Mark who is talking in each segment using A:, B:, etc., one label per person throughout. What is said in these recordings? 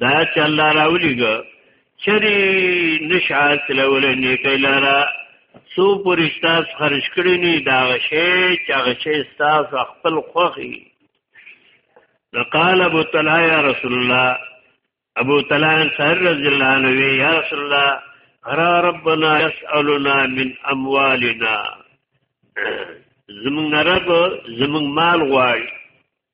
A: دا چې الله راولېږه چری نش حاصل ول نه کلارا سو پر استاس خرج کړی نه دا شی چې هغه شی استاس خپل خوخي وقال ابو طلحه يا رسول الله ابو طلحه انصاري رضی الله عنه يا رسول الله را ربنا يسالنا من اموالنا زمون رب زمون مال غواړي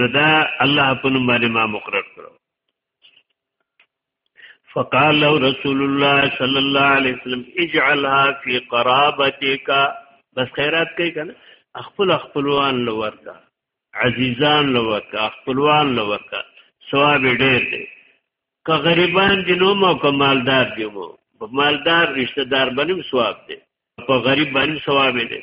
A: نو دا الله په نوم باندې ما مقرر کړو فقال له رسول الله صلی الله علیه وسلم اجعلها فی قرابتک بس خیرات کوي کنه خپل خپلوان لورکا عزیزان لورکا خپلوان لورکا ثواب ډیر دی که غریبان دي نو مو که مالدار دي مو په مالدار رشتہ دار باندې ثواب دی په غریب باندې ثواب دی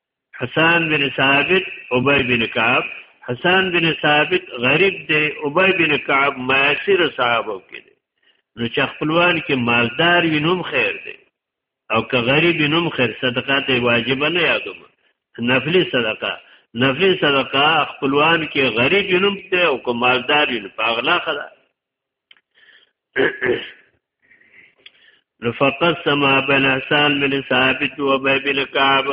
A: حسان بن ثابت ابی بن کعب حسان بن ثابت غریب دی ابی بن کعب معاشر صحابه کې دی نو چې خپلوان کې مالدار وي نوم خیر دی او که غریب نوم خیر صدقه ته واجب نه یادوم نفلی صدقه نفلی صدقه خپلوان کې غریب نوم ته او که مالدار وي په اغلا خدا لفقد سما بن حسان بن ثابت و بن کعب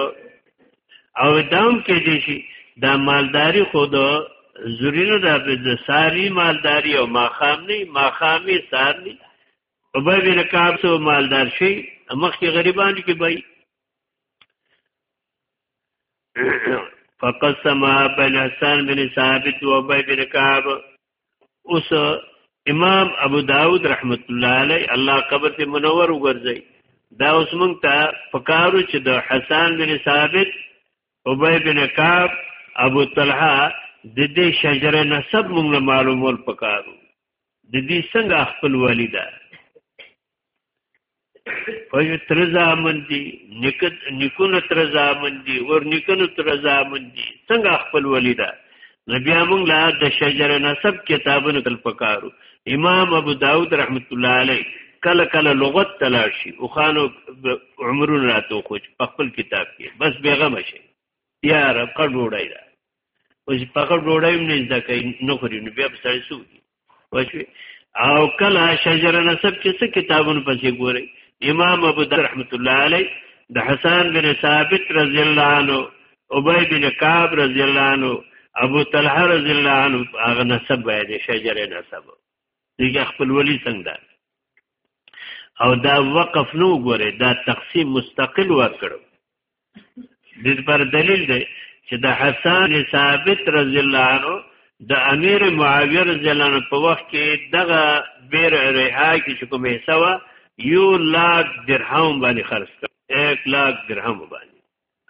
A: او دام کې دي شي دا مالداری خود زورینو دا د ساری مالداری او ماخام نه ماخامي سار نه او به بن کعب سو مالدار شي مخکې غریبان کې بای فقد سما بن حسان بن ثابت و بن کعب اوس امام ابو داود رحمت الله علی الله قبر ته منور وګرځي دا اوس مونږ ته پکارو چې د حسن بن ثابت ابی بن کعب ابو طلحه د دې شجره نسب مونږ له معلومول پکارو د دې څنګه خپل والده پښې تر ځامن دي نکد نکونه تر ځامن دي ور نکونه تر ځامن دي څنګه خپل ولیدا نبی موږ لا د شجر نسب کتابونو تل پکارو امام ابو داود رحمت الله علیه کله کله لغت تلاشي او خانو عمرون راتو خو خپل کتاب کې بس بیغم شي یا رب کډوړای دا اوس پخه ډوډۍ نه زده کوي نه خوري نو بیا په سړی سوږي وشوي او کله شجر نسب چې څه کتابونه پسې ګوري امام ابو در رحمت الله علی د حسن بن ثابت رضی الله عنه ابی بن کعب رضی الله عنه ابو طلحه رضی الله عنه هغه نسب باید شجر نسب دیګه خپل ولی څنګه او دا وقف نو ګوره دا تقسیم مستقل ورکړو د پر دلیل دی چې د حسن ثابت رضی الله عنه د امیر معاویه رضی الله عنه په وخت کې دغه بیر رها کې چې کومه حصہ وا یو لاک درهم باندې خرج کړ 1 لاک درهم باندې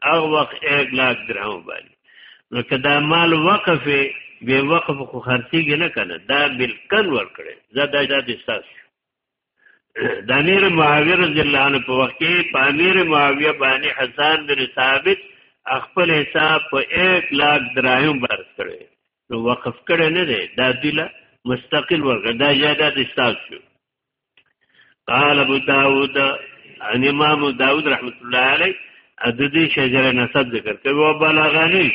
A: هغه وخت 1 لاک درهم باندې نو کدا مال وقف به وقف خو خرڅیږي نه کنه دا بالکل ور کړی زدا اجازه استاس د امیر معاویه رضی الله عنه په وخت کې په امیر معاویه باندې حسان بن ثابت خپل حساب په 1 لاک دراهم ورس کړي نو وقف کړي نه دی دا دیله مستقل ورګه دا یاده د استاد شو قال ابو داود ان امام داود رحمت الله علیه د دې شجره نسب ذکر کوي او بلغانی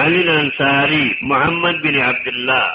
A: علی الانصاری محمد بن عبد الله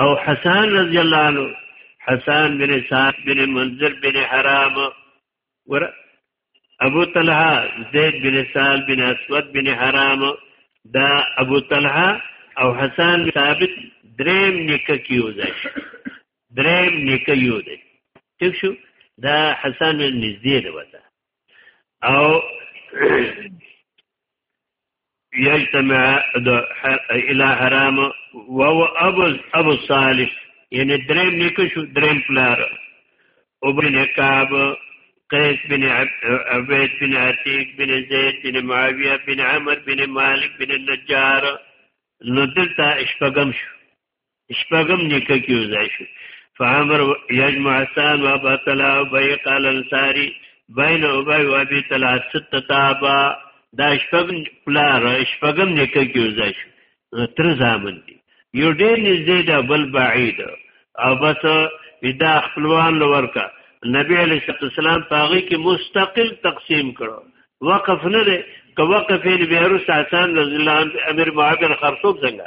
A: او حسان رضی الله عنه حسان بن سعد بن منذر بن حرام ور ابو طلحه زید بن سال بن اسود بن حرام دا ابو طلحه او حسان ثابت دریم نیکه کیو ځای دریم نیکه یو دی ٹھیک شو دا حسان بن نږدې دی وته او یجتمع د اله حرام و او ابو ابو صالح یعنی دریم نیکه شو دریم پلار او بن کعب قیس بن عبید بن عتیق بن زید بن معاویه بن عمر بن مالک بن النجار نو دلته شپږم شو شپږم نیکه کې وځای شو فامر یجمع حسان و ابا طلحه و بیق الانصاری بین ابی و ابی طلحه ستت ابا دا شپږ پلار شپږم نیکه کې وځای شو تر زامن دي یو ډېر نږدې ده بل بعید او بس دا خپلوان لورکا نبی علیه السلام په هغه کې مستقل تقسیم کړو وقف نه ده که وقف یې بیا رسول حسن رضی الله عنه امیر معاویه خرصوب څنګه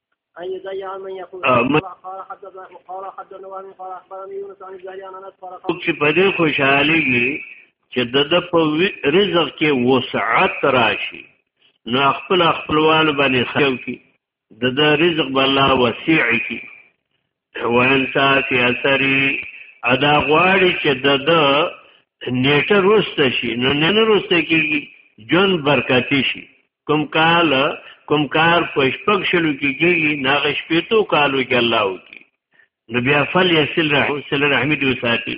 B: عن يزيد عن من يقول قال حدثنا قال حدثنا وهب قال اخبرني يونس عن الزهري عن انس قال
A: چې په دې خوشحاليږي چې د د په رزق کې وسعت راشي نو خپل خپلوان باندې خیو کی د د رزق بلا وسیع کی وان ساعت اثری ادا غواړي چې د د نیټه روسته شي نو نه نه روسته کیږي جون برکتی شي کوم کال کوم کار پښپک شلو کیږي ناغه شپېتو کالو کې الله وکي نو بیا فل یسل رحم سل رحمت وساتي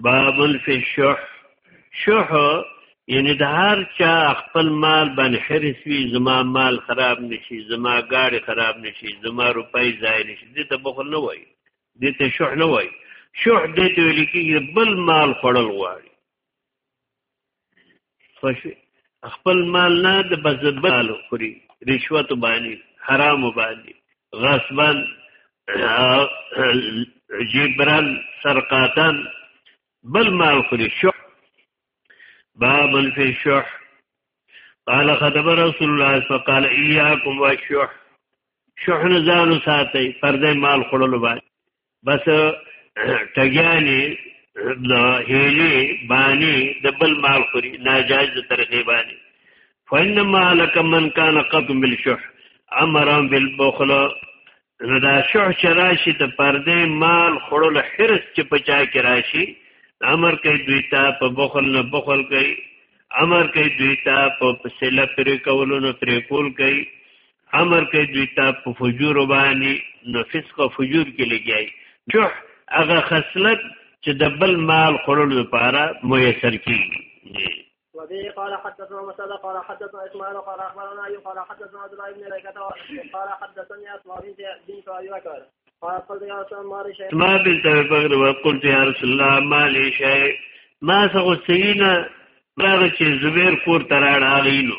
B: باب
A: فی الشح شح یعنی د هر چا خپل مال باندې حرس وي زما مال خراب نشي زما گاډي خراب نشي زما روپۍ ضایع نشي دې ته بخل نه وای دې ته شح نه وای شح دې ته ویل کېږي بل مال خړل غواړي خوش خپل مال نه د بزبال خوري رشوت باندې حرام باندې غصبا جبران سرقاتان بل مال خوري شح باب فی شح قال خدم رسول الله فقال اياكم والشح شح نزان ساتي پردې مال خورلو باندې بس ټګیانی د هیلی بانی د بل مال خوري ناجایز طریقې بانی فینما لک من کان قط بالشح امرا بالبخل نو دا شح چې راشي د پردې مال خړول حرس چې پچا کې راشي امر کوي دوی ته په بخل نه بخل کوي امر کوي دوی ته په سله پرې کولو نه پرې کول کوي امر کوي دوی ته په فجور باندې نو فسق او فجور کې لګیای جوح هغه خصلت چې د بل مال خورلو لپاره میسر کیږي
B: وبه قال حدثنا مسعود قال حدثنا اسماعيل قال اخبرنا ايوب قال حدثنا عبد الله بن ليكة قال حدثني اسماء بنت بنت ابي بكر
A: قال قلت يا رسول الله مالي شيء ما بنت ابي بكر وقلت يا رسول الله مالي شيء ما سغسينا راغ چې زبير کور تراړ اغینو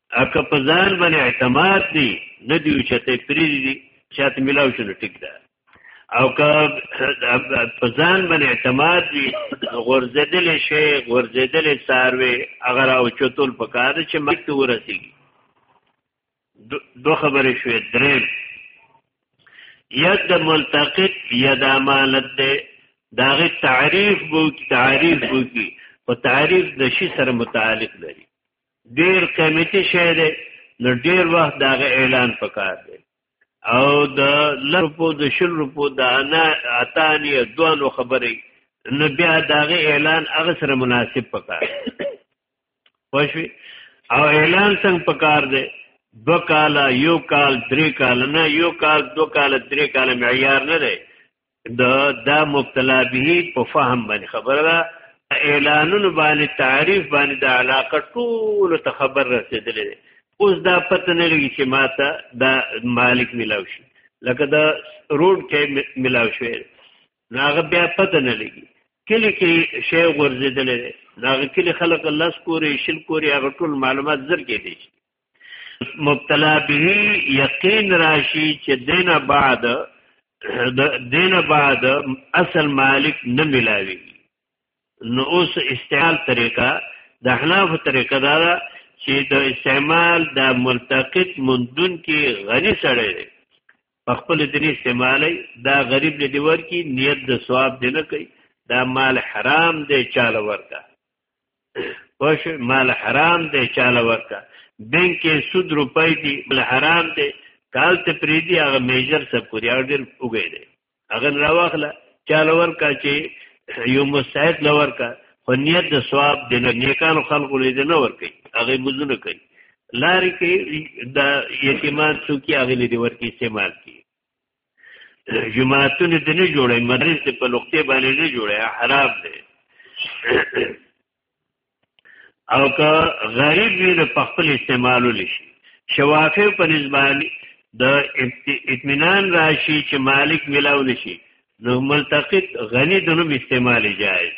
A: اکه په ځان باندې اعتماد دی نه دی چې ته پری دی چې ته ملاو شنو ټیک ده او که په ځان باندې اعتماد دی غورځیدل شي غورځیدل ساروي اگر او چتول پکار چې مکه ته ورسیږي دو خبرې شوې درې ید ملتقط ید امانت ده داغه تعریف بو کی تعریف بو کی په تعریف د شی سره متعلق لري ډیر قیمتي شی دی نو ډیر وخت دا اعلان پکار دی او د لرپو د شل روپو د انا اتانی دوانو خبرې نو بیا داغه اعلان هغه سره مناسب پکار پښوی او اعلان څنګه پکار دی دو کال یو کال درې کال نه یو کال دو کال درې کال معیار نه دی د دا مبتلا به په فهم باندې خبره ده اعلانونو باندې تعریف باندې د علاقه ټول ته خبر رسیدلې اوس دا پته نه لګي چې ماته دا مالک ملاو شي لکه دا روډ کې ملاو شي ناغه بیا پته نه لګي کلی کې شی ورزیدلې ناغه کلی خلق الله سکوري شل کوري هغه ټول معلومات زر کې دي مبتلا به یقین راشي چې دینه بعد د دینه بعد اصل مالک نه ملاوي نو اوس استعمال طریقه د احناف طریقه دا ده چې د استعمال د ملتقط مندون کې غني سره دی په خپل دیني استعمالي دا غریب لدی ورکی نیت د ثواب دی نه کوي دا مال حرام دی چاله ورکا پښ مال حرام دی چاله ورکا بینک کې سود روپۍ دی مال حرام دی کال ته پری دی هغه میجر سب کوي هغه ډیر وګی دی هغه راوخله چاله ورکا چې یو مستحق لور کا خو نیت د ثواب د نیکانو خلقو لید نه ور کوي هغه بزونه کوي لارې کې د یتیمان څوکي هغه لید ور کوي استعمال کوي جماعتونه دې نه جوړي مدرسې دې په لوختي باندې نه جوړي حرام دي او که غریب وي نو په خپل استعمالو لشي شوافی په نسبانه د اطمینان راشي چې مالک ملاو نشي نو ملتقط غنی د نوم استعمال جایز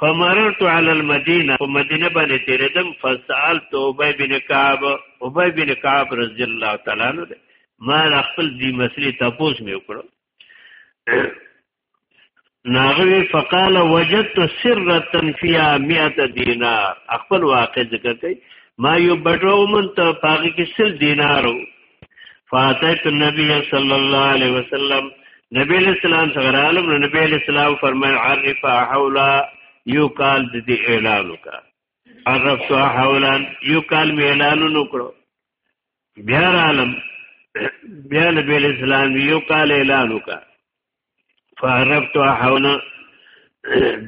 A: فمررت على المدينه په مدینه باندې تیرېدم فسالت ابي بن كعب ابي بن كعب رضی الله تعالی عنہ ما خپل دې مسلې تاسو مې وکړو ناغوی فقال وجدت سرة فيها 100 دینار خپل واقع ذکر کوي ما یو بټو من ته پاګه کې سل دینارو فاتت النبي صلى الله عليه وسلم نبی علیہ السلام څنګه راغلم نو نبی علیہ السلام فرمایي عرف حولا یو کال د دې اعلان وکړه عرف حولا یو کال می اعلان وکړو بیا عالم بیا نبی علیہ السلام یو کال اعلان وکړه فعرفت حولا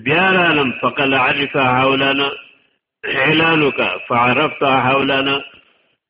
A: بیا عالم فقل عرف حولا اعلان وکړه فعرفت حولا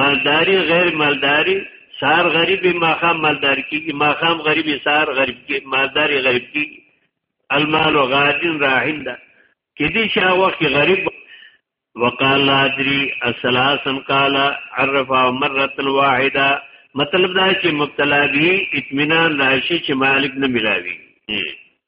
A: مالداری غیر مالداری سار غریب ماخام مالدار کیږي ماخام غریب سار غریب کې مالداری غریب کیږي المال غادن راهن ده کې دې شا وخت غریب وقال لا ادري الثلاثن قال عرف مره واحده مطلب دا چې مبتلا به اطمینان راشي چې مالک نه ملاوي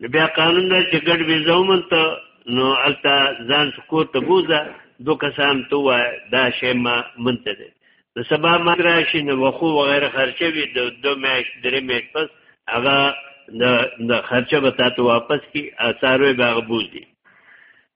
A: نو بیا قانون دا چې ګډ ویزه ومنته نو الته ځان کور ته بوزه دو کسان ته وای دا شی ما منته دی نو سبا ما راشي نو وخو وغیره خرچه وي د دو میاش درې میاش پس هغه د خرچه به تاسو واپس کی اثارو به غبوزي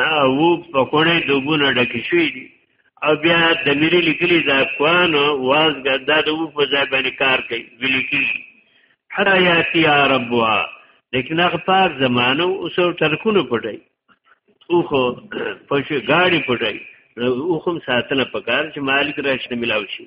A: او په کونه دوبونه ډک شوی دي او بیا د ملي لیکلي د افغان وازګه د د وو په ځای باندې کار کوي ولیکي حرایاتی یا ربوا لیکن هغه پاک زمانو اوس ټرکونه پټي اوخه پښه گاډي پټي اوخم ساتنه پکار چې مالک راشنه ملاوي شي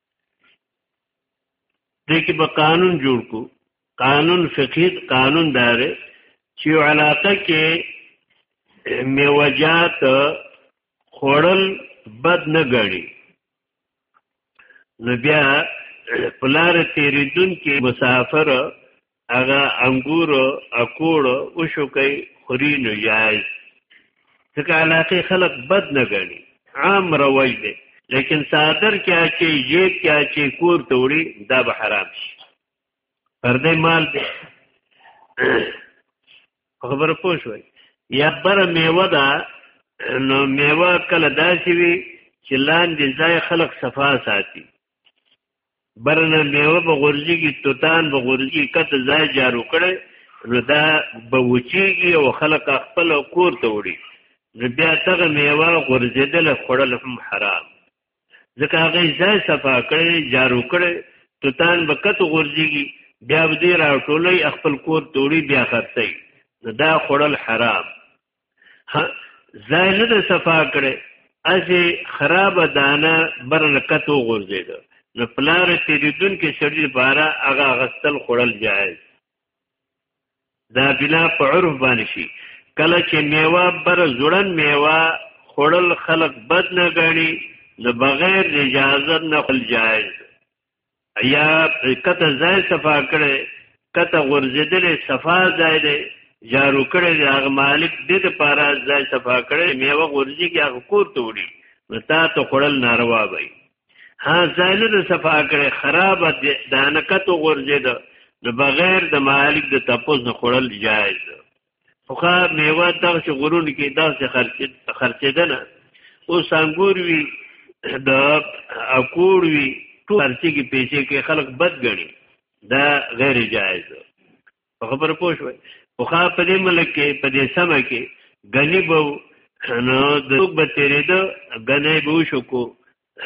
A: دې کې به قانون جوړ کو قانون فقهي قانون دار چې علاقه کې میوجات خورل بد نه غړي نو بیا پلار تیریدون کې مسافر هغه انګور او کوړ او شو کوي خوري نو جایز ځکه علاقه خلق بد نه غني عام روج دی لیکن صادر کې اچي جیب کې اچي کور ته وړي دا به حرام شي پردې مال دی خبر پوه شوي یا بر میوه ده نو میوه کله داسې وي چې لاندې ځای خلق صفا ساتي برنه میوه به غورځيږي توتان به غورځي کته ځای جارو کړي نو دا به وچیږي او خلک خپل کور ته وړي نو بیا دغه میوه غورځېدل خوړل هم حرام ځکه هغه ځای صفا کړي جارو کړي توتان به کته غورځيږي بیا به دې راټولي خپل کور ته وړي بیا خرڅي نو دا خوړل حرام ځای نه د صفا کړي ازي خراب دانه برکت وغورځید نو پلار تیریدون کې شری بارا هغه غسل خړل جایز دا بنا په عرف باندې شي کله چې میوه بر زړن میوه خړل خلق بد نه غني نو بغیر اجازه نه خل جایز یا کته ځای صفا کړي کته غورځېدلې صفا ځای دی جارو کړي دی هغه مالک دې د پاره ځای صفا کړي میوه غورځي کې هغه کور ته وړي نو تا ته خړل ناروا وي ها ځای نه صفا کړي خراب دانه کته غورځېد نو بغیر د مالک د تپوس نه خړل جایز خوخه میوه دغه چې غرون کې داسې خرڅېدنه اوس انګور وي د اکور وي ټول خرڅې کې پیسې کې خلک بد ګڼي دا غیر جایز په خبره پوه شوي خوخه په دې ملک کې په دې سمه کې غنی به نو د څوک به تیرېده غنی به وشو کو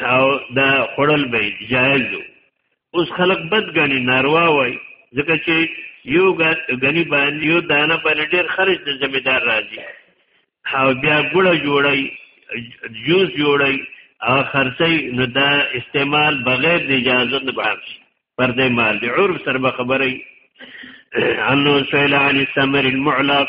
A: او دا خړل به جایز اوس خلک بد غني ناروا وای ځکه چې یو غني باندې یو دانه باندې ډیر خرج د ذمہ دار راځي او بیا ګړه جوړای جوز جوړای او خرڅي نو دا استعمال بغیر د اجازه نه بحث پر دې مال د عرب سره خبرې انه سئل عن الثمر المعلق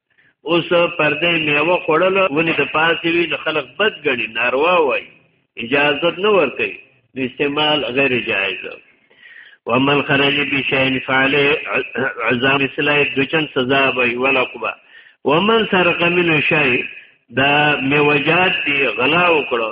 A: اوس پردې میوه خوړل ونی د پاسې وی د خلک بد غني ناروا وای اجازه نه ورکي د استعمال غیر جایز ومن خرج بشین فعلی عذاب اسلای دچن سزا وای ولا قبا ومن سرق من شی دا میوجات دی غلا وکړو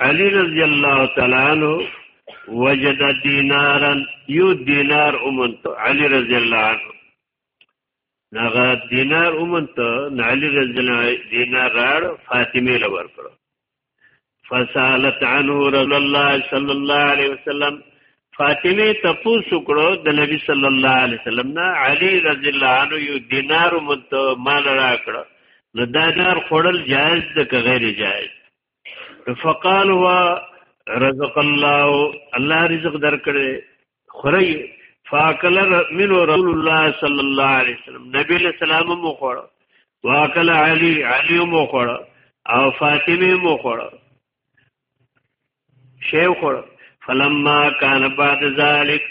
A: علی رضی الله تعالی عنہ وجد دینارا یو دینار اومنت علی رضی الله عنه ناغه دینار اومنت علی رضی الله دینار راړ فاطمه لور کړ فسالت عنه رسول الله صلی الله علیه وسلم فاطمه تپوس کړو د نبی صلی الله علیه وسلم نه علی رضی الله عنه یو دینار مت مال را کړ نو دا دینار خړل جائز ده که غیر جائز فقال وا رزق الله الله رزق درکړي خوري فاکل من رسول الله صلی الله علیه وسلم نبی له سلام مو خوړ واکل علی علی مو خوړ او فاطمه مو خوړ شیو خوړ فلما کان بعد ذلک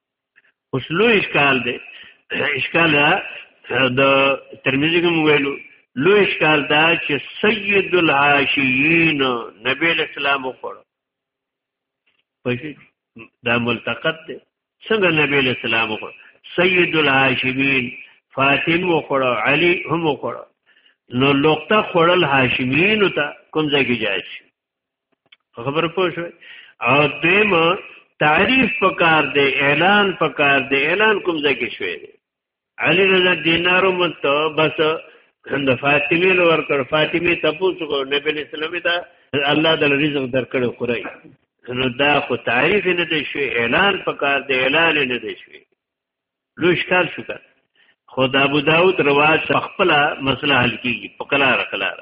A: اوس لوی اشکال دی اشکال د ترمذی کوم ویلو لوی اشکال دا چې سید العاشیین نبی اسلام وکړ پښې دا ملتقط دی څنګه نبی اسلام وکړ سید العاشیین فاطمه وکړ علی هم وکړ نو لوقته خړل هاشمین ته کوم ځای کې جایز خبر پوه شو او دیم تعریف پکار دی اعلان پکار دی اعلان کوم ځای کې شوی دی علی رضا دینارو مت بس د فاطمه لو ورکړ فاطمه تاسو کو نبی اسلام ته الله د رزق درکړو خورای نو دا خو تعریف نه دی شوی اعلان پکار دی اعلان نه دی شوی لو اشکال شو کړ خدا ابو داود رواج خپل مسله حل کیږي
B: پکلار کلار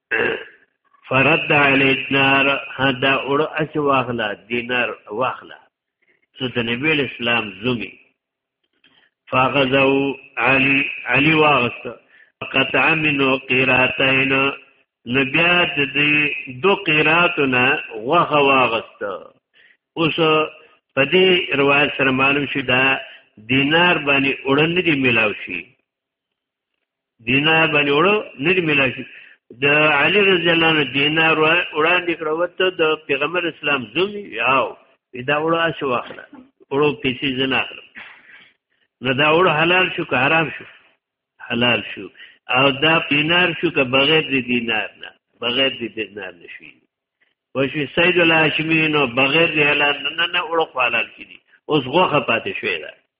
B: فرد
A: علی دینار دا اورو اسی واخلا دینار واخلا سو د نبی اسلام زومی فغزو علی علی واغست قطع منو قیراتین نبیات دی دو قیراتنا وغه واغست اوس په دې روایت سره معلوم شي دا دینار باندې اورن دي ملاو شي دینار باندې وړو نه دی ملاوي شي د علی رضی الله عنه دینار وړاندې کړو ته د پیغمبر اسلام زوم یاو دا وړو اسو واخله وړو پیسې زنه اخلم نو دا وړو حلال شو که حرام شو حلال شو او دا دینار شو که بغیر د دینار نه بغیر د دینار نشوي وشي سید الهاشمی نو بغیر د حلال نه نه وړو حلال کړي اوس غوخه پاتې شوې ده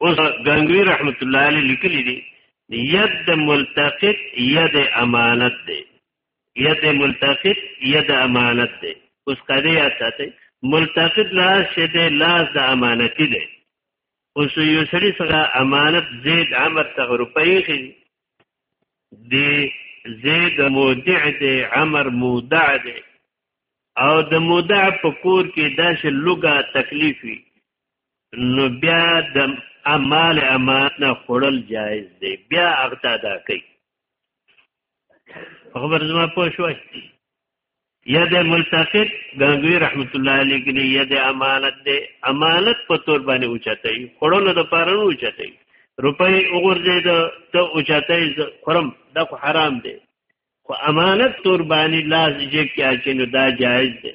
A: اوس غنگوی رحمت الله علیه لیکلی دی ید ملتقط ید امانت دی ید ملتقط ید امانت دی اوس قاعده یاد ساتئ ملتقط لاس شه دی لاس د امانتی دی اوس یو سړي سره امانت زید عمر ته روپۍ خي دی زید مودع دی عمر مودع دی او د مودع په کور کې داسې لوګه تکلیف وي نو بیا د امال امانت نه خړل جایز دی بیا اغتا دا کوي خبر زما پوه شوي یا د ملتفت غنگوی رحمت الله علیه کې یا د امانت د امانت په تور باندې اوچتای خړولو د پاره نه اوچتای روپۍ وګورځي د ته اوچتای خرم دا خو حرام دی خو امانت تور باندې لاس جیب کې اچینو دا جایز دی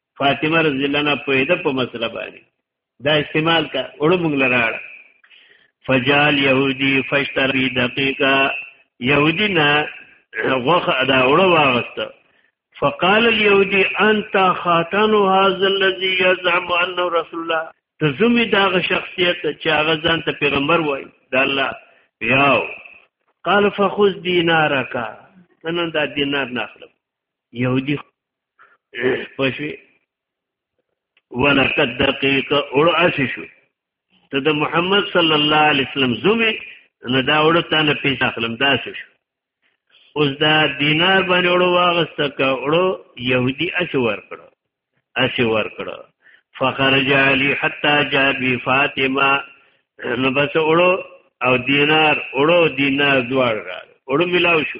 A: فاطمه رضی الله عنها په دې په مسله باندې دا استعمال کا وړو موږ لراړ فجال يهودي فاشتري دقيقه يهودي نه غوخه دا وړو واغسته فقال اليهودي انت خاتن هذا الذي يزعم انه رسول الله تزمي دا شخصيت چې هغه ځان ته پیغمبر وای دا الله یاو قال فخذ دینارک تنن دا دینار ناخلم يهودي پښوی ولقد دقیق اور اششو ته د محمد صلی الله علیه وسلم زومه نه دا وړو ته نه پیسې اخلم دا شو اوس دا دینار باندې وړو واغست کا وړو يهودي اش ور کړو اش ور کړو فخرج علی حتا جاء بی فاطمه نو بس وړو او دینار وړو دینار دوار را وړو ملاو شو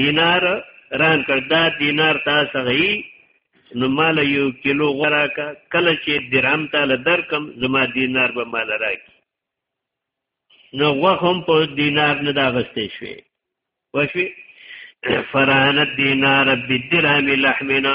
A: دینار ران کړ دا دینار تاسو غي نو مال یو کیلو غرا کا کله چې درهم تعالی درکم زما دینار به مال راکی نو وخم په دینار نه دا غستې شوې وشوي فرانت دینار بالدرهم لحمنا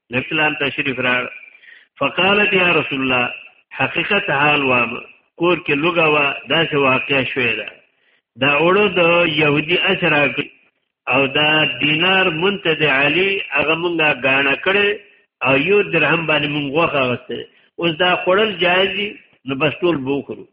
A: نسلام تشریف راړ فقالت یا رسول الله حقیقت حال و کور کې لوګا و داسې واقع شوې ده دا اوړو د يهودي اثر او دا دینار منتد علی هغه مونږه غاڼه کړي او یو درهم باندې مونږ وخاغسته اوس دا خړل جایز نو بس ټول بوخرو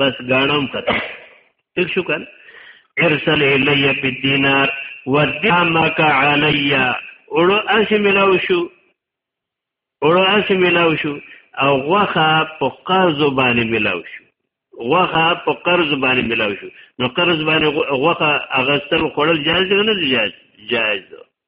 A: بس غاڼم کته ټیک شو کړ ارسل الی بالدینار ودعمک علی اورو اس ملاو شو اورو اس ملاو شو او غوخه په قرض باندې ملاو شو غوخه په قرض باندې ملاو شو نو قرض باندې غوخه اغستل خړل جایز نه جایز جایز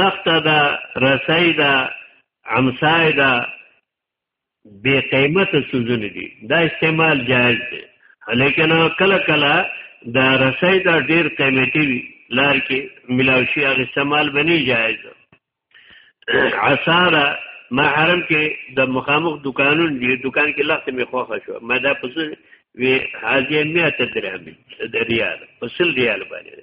B: نفت
A: دا رسای دا عمسای دا بے قیمت سوزن دي دا استعمال جائز دی لیکن کله کله دا رسای دا ډیر قیمتي وي لار کې ملاوشي هغه استعمال بنی جائز عصاره ما حرم کې د مخامخ دکانون دی دکان کې لخت می خوخه شو ما دا پس وی حاجی میات درهم د ریال پسل ریال باندې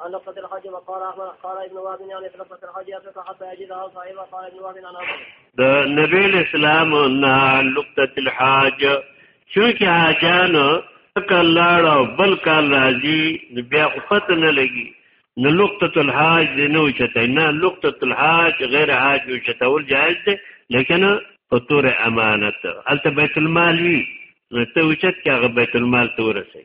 B: عن نقطة الحج وقال أحمد قال ابن وهب يعني في نقطة الحج يترك حتى يجدها صاحبها قال ابن وهب عن أحمد
A: د نبی اسلام نه نقطة الحاج چونکه حاجان کله لاړ او بل کال راځي بیا خو پته نه لګي نو نقطة الحاج دی نو چته نه نقطة الحاج غیر حاج یو چته ول جائز دی لیکن فطور امانت البته بیت المال وی نو ته وچت کې هغه بیت المال تورسي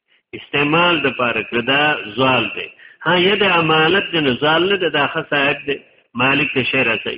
A: استعمال د پاره کړه دا زوال دی ها یا د امانت د نزال نه د داخه صاحب دی مالک ته شعر اسی